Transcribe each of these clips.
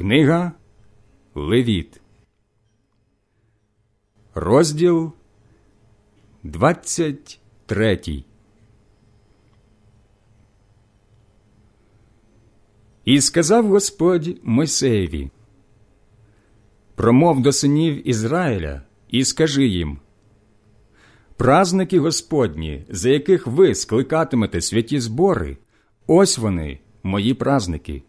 Книга Левіт, розділ 23 І сказав Господь Мойсеєві, промов до синів Ізраїля і скажи їм, праздники Господні, за яких ви скликатимете святі збори, ось вони, мої праздники.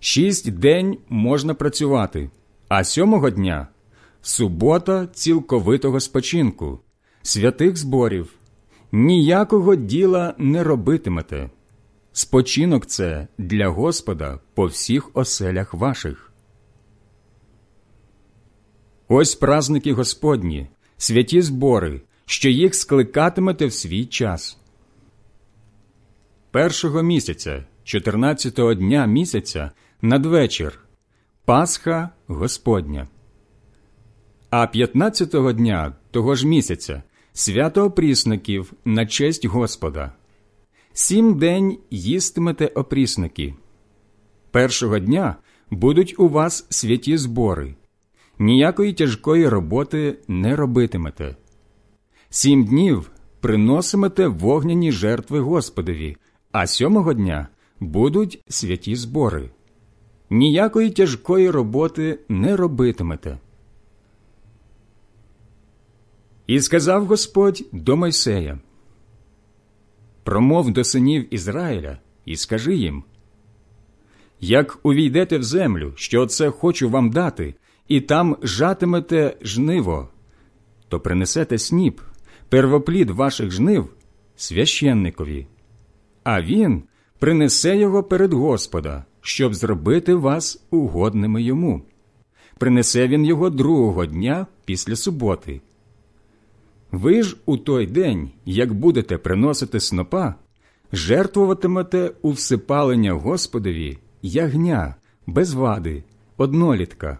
Шість день можна працювати, а сьомого дня субота цілковитого спочинку, святих зборів, ніякого діла не робитимете. Спочинок це для Господа по всіх оселях ваших. Ось праздники Господні, святі збори, що їх скликатимете в свій час. Першого місяця, 14-го дня місяця, надвечір Пасха Господня. А 15-го дня того ж місяця свято опрісників на честь Господа. Сім день їстимете опрісники. Першого дня будуть у вас святі збори, ніякої тяжкої роботи не робитимете. Сім днів приносимете вогняні жертви Господові, а сьомого дня будуть святі збори. Ніякої тяжкої роботи не робитимете. І сказав Господь до Мойсея Промов до синів Ізраїля і скажи їм Як увійдете в землю, що оце хочу вам дати, і там жатимете жниво, то принесете сніп, первоплід ваших жнив священникові, а він принесе його перед Господа, щоб зробити вас угодними йому. Принесе він його другого дня після суботи. Ви ж у той день, як будете приносити снопа, жертвуватимете у всипалення Господові ягня без вади, однолітка,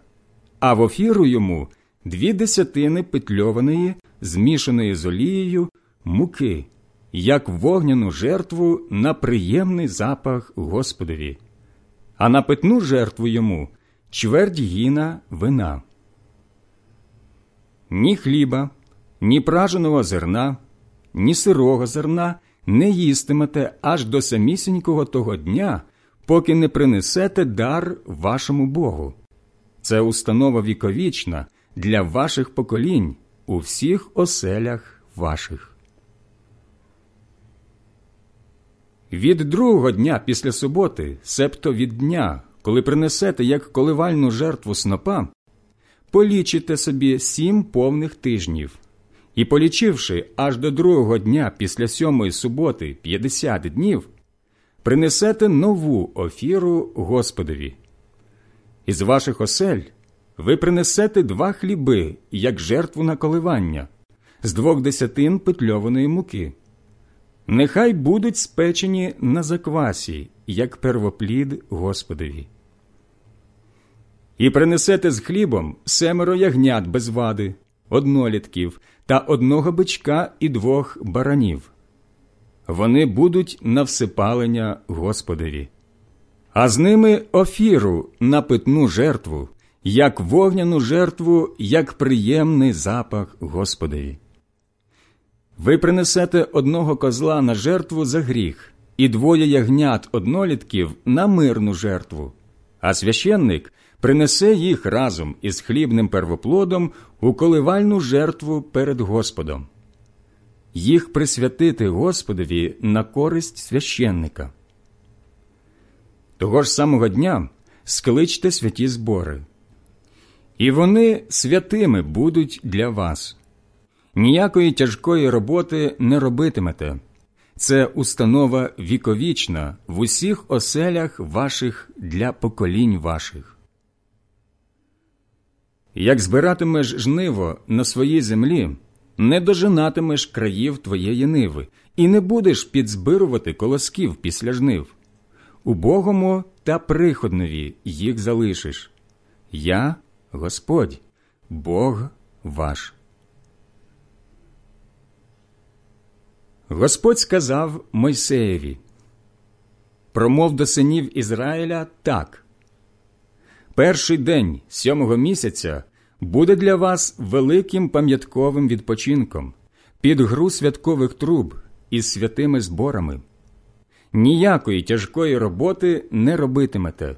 а в офіру йому дві десятини петльованої, змішаної з олією, муки, як вогняну жертву на приємний запах Господові, а на питну жертву йому чверть гіна вина. Ні хліба, ні праженого зерна, ні сирого зерна не їстимете аж до самісінького того дня, поки не принесете дар вашому Богу. Це установа віковічна для ваших поколінь у всіх оселях ваших. Від другого дня після суботи, себто від дня, коли принесете як коливальну жертву снопа, полічите собі сім повних тижнів, і, полічивши аж до другого дня після сьомої суботи п'ятдесят днів, принесете нову офіру Господові. Із ваших осель ви принесете два хліби, як жертву на коливання, з двох десятин петльованої муки. Нехай будуть спечені на заквасі, як первоплід Господові. І принесете з хлібом семеро ягнят без вади, однолітків та одного бичка і двох баранів. Вони будуть на всипалення Господові, а з ними офіру на питну жертву, як вогняну жертву, як приємний запах Господові. Ви принесете одного козла на жертву за гріх і двоє ягнят однолітків на мирну жертву, а священник принесе їх разом із хлібним первоплодом у коливальну жертву перед Господом. Їх присвятити Господові на користь священника. Того ж самого дня скличте святі збори, і вони святими будуть для вас. Ніякої тяжкої роботи не робитимете. Це установа віковічна в усіх оселях ваших для поколінь ваших. Як збиратимеш жниво на своїй землі, не дожинатимеш країв твоєї ниви, і не будеш підзбирувати колосків після жнив. Убогому та приходнові їх залишиш. Я Господь, Бог ваш. Господь сказав Мойсеєві Промов до синів Ізраїля так перший день сьомого місяця буде для вас великим пам'ятковим відпочинком під гру святкових труб із святими зборами. Ніякої тяжкої роботи не робитимете,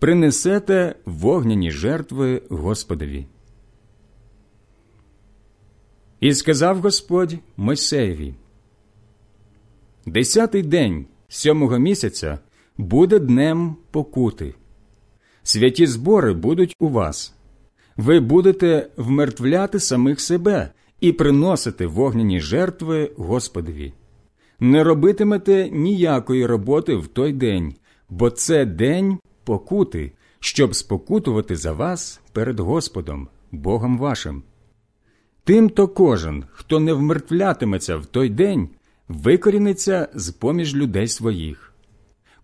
принесете вогняні жертви Господові. І сказав Господь Мойсеєві, Десятий день сьомого місяця буде днем покути. Святі збори будуть у вас. Ви будете вмертвляти самих себе і приносити вогняні жертви Господові. Не робитимете ніякої роботи в той день, бо це день покути, щоб спокутувати за вас перед Господом, Богом вашим. Тимто кожен, хто не вмертвлятиметься в той день, викоріниться з поміж людей своїх.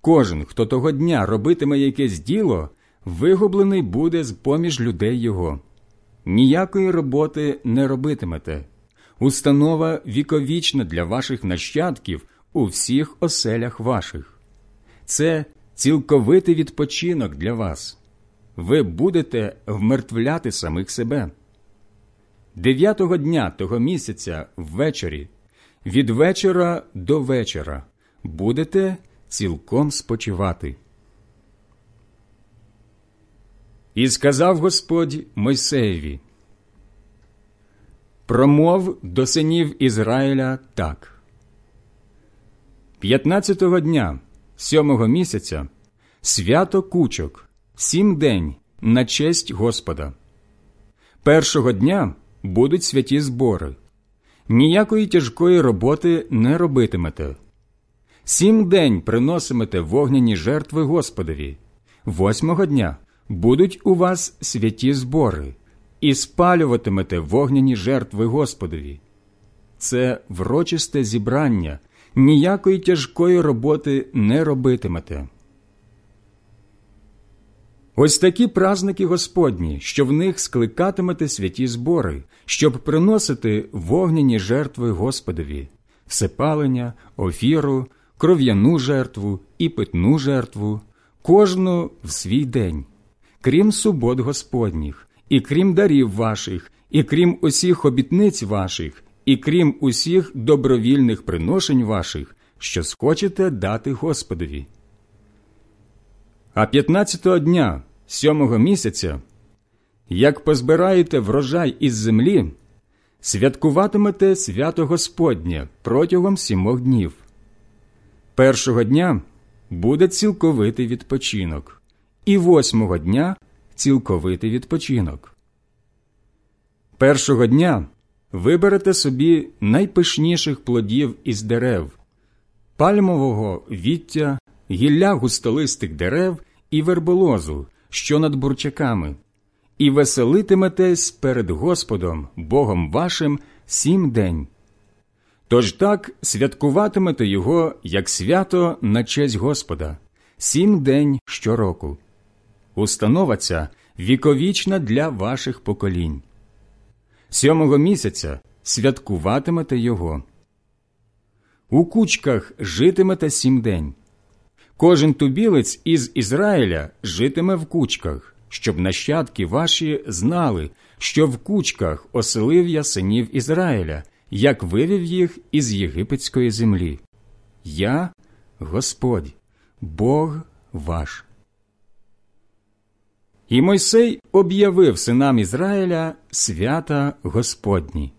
Кожен, хто того дня робитиме якесь діло, вигублений буде з поміж людей його. Ніякої роботи не робитимете. Установа віковічна для ваших нащадків у всіх оселях ваших. Це цілковитий відпочинок для вас. Ви будете вмертвляти самих себе. Дев'ятого дня того місяця ввечері, від вечора до вечора, будете цілком спочивати. І сказав Господь Мойсеєві, промов до синів Ізраїля так. П'ятнадцятого дня сьомого місяця свято кучок, сім день на честь Господа. Першого дня будуть святі збори. Ніякої тяжкої роботи не робитимете. Сім день приносимете вогняні жертви Господові. Восьмого дня будуть у вас святі збори, і спалюватимете вогняні жертви Господові. Це врочисте зібрання, ніякої тяжкої роботи не робитимете. Ось такі празники Господні, що в них скликатимете святі збори, щоб приносити вогняні жертви Господові, всепалення, офіру, кров'яну жертву і питну жертву, кожну в свій день, крім субот Господніх, і крім дарів ваших, і крім усіх обітниць ваших, і крім усіх добровільних приношень ваших, що схочете дати Господові. А п'ятнадцятого дня сьомого місяця, як позбираєте врожай із землі, святкуватимете свято Господнє протягом сімох днів. Першого дня буде цілковитий відпочинок, і восьмого дня цілковитий відпочинок. Першого дня виберете собі найпишніших плодів із дерев, пальмового віття, гілля густолистих дерев і верболозу, що над бурчаками, і веселитиметесь перед Господом, Богом вашим, сім день. Тож так святкуватимете його як свято на честь Господа, сім день щороку. Установа ця віковічна для ваших поколінь. Сьомого місяця святкуватимете його. У кучках житимете сім день. Кожен тубілець із Ізраїля житиме в кучках, щоб нащадки ваші знали, що в кучках оселив я синів Ізраїля, як вивів їх із єгипетської землі. Я Господь, Бог ваш. І Мойсей об'явив синам Ізраїля свята Господні.